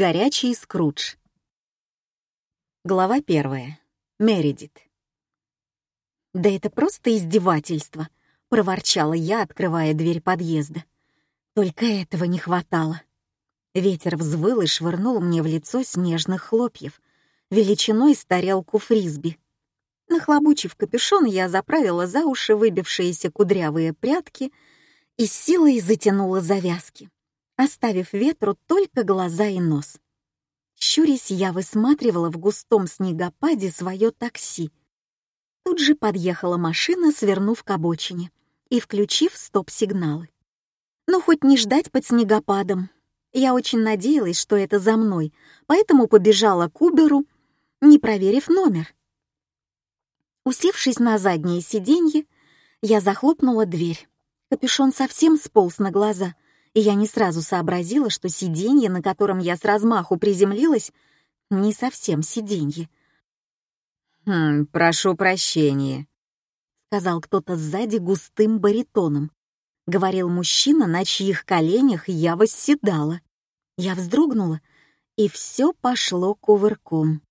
Горячий Скрудж. Глава первая. Мередит. «Да это просто издевательство», — проворчала я, открывая дверь подъезда. Только этого не хватало. Ветер взвыл и швырнул мне в лицо снежных хлопьев, величиной с тарелку фрисби. Нахлобучив капюшон, я заправила за уши выбившиеся кудрявые прятки и силой затянула завязки оставив ветру только глаза и нос. Щурясь, я высматривала в густом снегопаде свое такси. Тут же подъехала машина, свернув к обочине и включив стоп-сигналы. Но хоть не ждать под снегопадом. Я очень надеялась, что это за мной, поэтому побежала к Уберу, не проверив номер. Усевшись на заднее сиденье, я захлопнула дверь. Капюшон совсем сполз на глаза, и я не сразу сообразила, что сиденье, на котором я с размаху приземлилась, не совсем сиденье. «Хм, прошу прощения», — сказал кто-то сзади густым баритоном. Говорил мужчина, на чьих коленях я восседала. Я вздрогнула, и все пошло кувырком.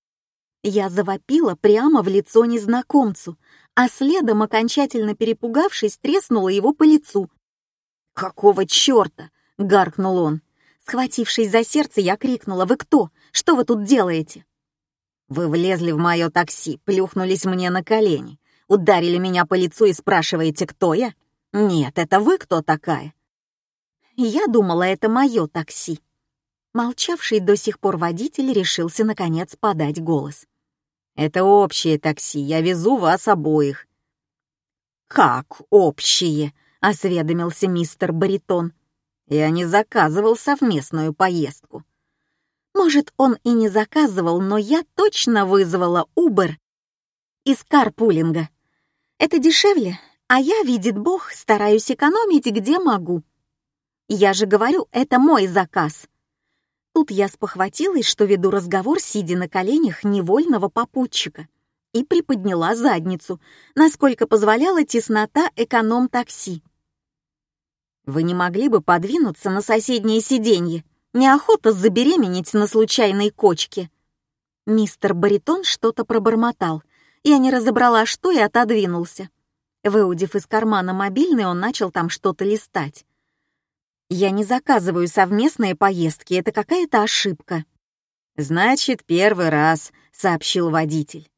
Я завопила прямо в лицо незнакомцу, а следом, окончательно перепугавшись, треснула его по лицу. «Какого черта?» — гаркнул он. Схватившись за сердце, я крикнула «Вы кто? Что вы тут делаете?» «Вы влезли в мое такси, плюхнулись мне на колени, ударили меня по лицу и спрашиваете, кто я? Нет, это вы кто такая?» Я думала, это мое такси. Молчавший до сих пор водитель решился, наконец, подать голос. «Это общее такси, я везу вас обоих». «Как общее?» — осведомился мистер Баритон. «Я не заказывал совместную поездку». Может, он и не заказывал, но я точно вызвала Uber из карпулинга. Это дешевле, а я, видит Бог, стараюсь экономить где могу. Я же говорю, это мой заказ. Тут я спохватилась, что веду разговор, сидя на коленях невольного попутчика — и приподняла задницу, насколько позволяла теснота эконом-такси. Вы не могли бы подвинуться на соседнее сиденье? Неохота забеременеть на случайной кочке. Мистер Баритон что-то пробормотал. Я не разобрала, что, и отодвинулся. Выудив из кармана мобильный, он начал там что-то листать. «Я не заказываю совместные поездки, это какая-то ошибка». «Значит, первый раз», — сообщил водитель.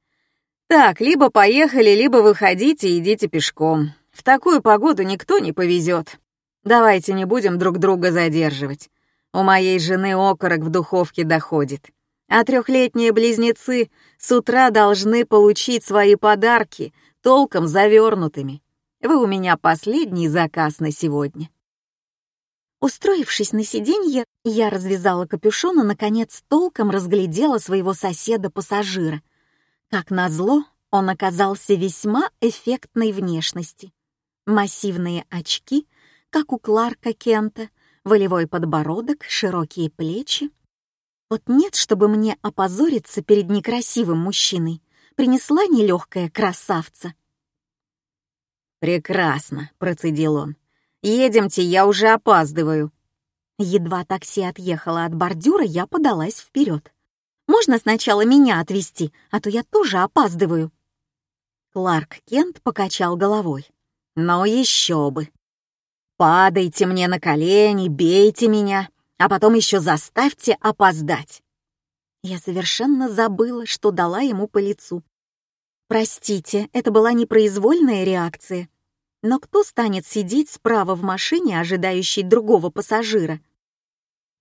«Так, либо поехали, либо выходите и идите пешком. В такую погоду никто не повезет. Давайте не будем друг друга задерживать. У моей жены окорок в духовке доходит. А трехлетние близнецы с утра должны получить свои подарки, толком завернутыми. Вы у меня последний заказ на сегодня. Устроившись на сиденье, я развязала капюшон и, наконец, толком разглядела своего соседа-пассажира. Как назло, он оказался весьма эффектной внешности. Массивные очки — как у Кларка Кента, волевой подбородок, широкие плечи. Вот нет, чтобы мне опозориться перед некрасивым мужчиной, принесла нелегкая красавца. «Прекрасно», — процедил он. «Едемте, я уже опаздываю». Едва такси отъехало от бордюра, я подалась вперед. «Можно сначала меня отвезти, а то я тоже опаздываю». Кларк Кент покачал головой. «Ну еще бы! Падайте мне на колени, бейте меня, а потом еще заставьте опоздать. Я совершенно забыла, что дала ему по лицу. Простите, это была непроизвольная реакция. Но кто станет сидеть справа в машине, ожидающей другого пассажира?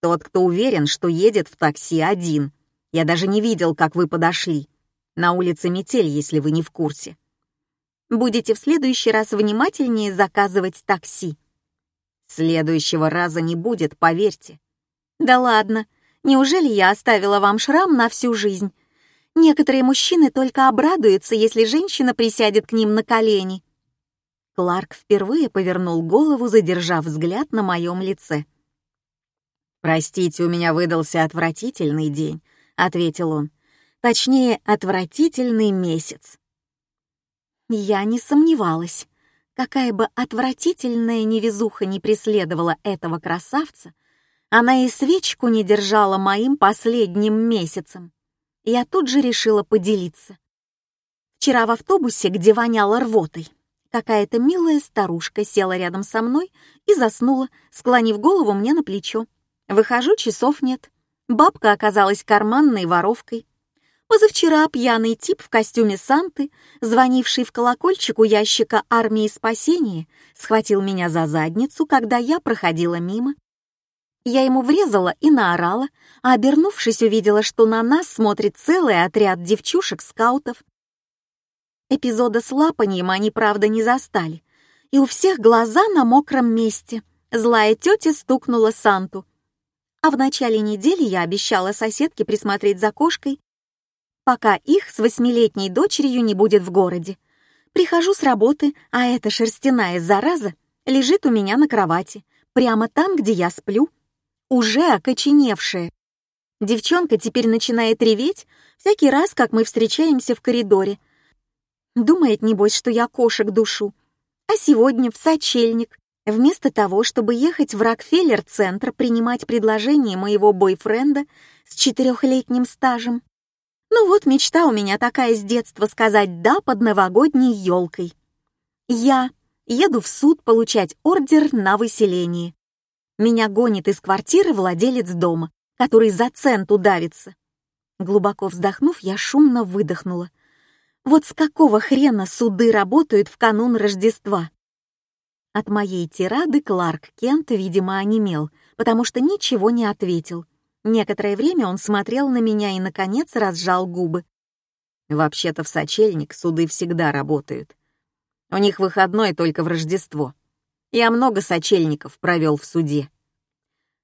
Тот, кто уверен, что едет в такси один. Я даже не видел, как вы подошли. На улице метель, если вы не в курсе. Будете в следующий раз внимательнее заказывать такси. Следующего раза не будет, поверьте. Да ладно, неужели я оставила вам шрам на всю жизнь? Некоторые мужчины только обрадуются, если женщина присядет к ним на колени. Кларк впервые повернул голову, задержав взгляд на моем лице. «Простите, у меня выдался отвратительный день», — ответил он. «Точнее, отвратительный месяц». Я не сомневалась. Какая бы отвратительная невезуха не преследовала этого красавца, Она и свечку не держала моим последним месяцем. Я тут же решила поделиться. Вчера в автобусе, где воняло рвотой, какая-то милая старушка села рядом со мной и заснула, склонив голову мне на плечо. Выхожу, часов нет. Бабка оказалась карманной воровкой. Позавчера пьяный тип в костюме Санты, звонивший в колокольчик у ящика армии спасения, схватил меня за задницу, когда я проходила мимо. Я ему врезала и наорала, а обернувшись, увидела, что на нас смотрит целый отряд девчушек-скаутов. Эпизода с лапанием они, правда, не застали, и у всех глаза на мокром месте. Злая тетя стукнула Санту. А в начале недели я обещала соседке присмотреть за кошкой, пока их с восьмилетней дочерью не будет в городе. Прихожу с работы, а эта шерстяная зараза лежит у меня на кровати, прямо там, где я сплю, уже окоченевшая. Девчонка теперь начинает реветь всякий раз, как мы встречаемся в коридоре. Думает, небось, что я кошек душу. А сегодня в сочельник, вместо того, чтобы ехать в Рокфеллер-центр принимать предложение моего бойфренда с четырехлетним стажем, ну вот мечта у меня такая с детства сказать «да» под новогодней елкой. Я еду в суд получать ордер на выселение. Меня гонит из квартиры владелец дома, который за цент удавится. Глубоко вздохнув, я шумно выдохнула. Вот с какого хрена суды работают в канун Рождества? От моей тирады Кларк Кент, видимо, онемел, потому что ничего не ответил. Некоторое время он смотрел на меня и, наконец, разжал губы. Вообще-то в сочельник суды всегда работают. У них выходной только в Рождество. Я много сочельников провел в суде.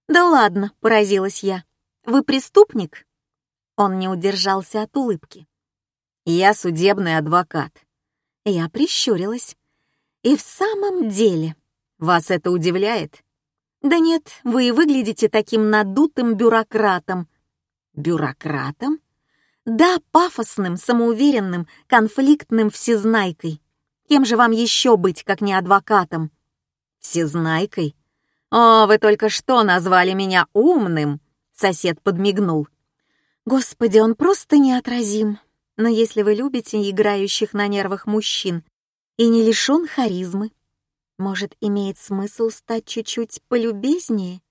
«Да ладно», — поразилась я. «Вы преступник?» Он не удержался от улыбки. «Я судебный адвокат». Я прищурилась. «И в самом деле, вас это удивляет?» «Да нет, вы выглядите таким надутым бюрократом». «Бюрократом?» «Да, пафосным, самоуверенным, конфликтным всезнайкой. Кем же вам еще быть, как не адвокатом?» «Всезнайкой? О, вы только что назвали меня умным!» Сосед подмигнул. «Господи, он просто неотразим. Но если вы любите играющих на нервах мужчин и не лишен харизмы, может, имеет смысл стать чуть-чуть полюбезнее?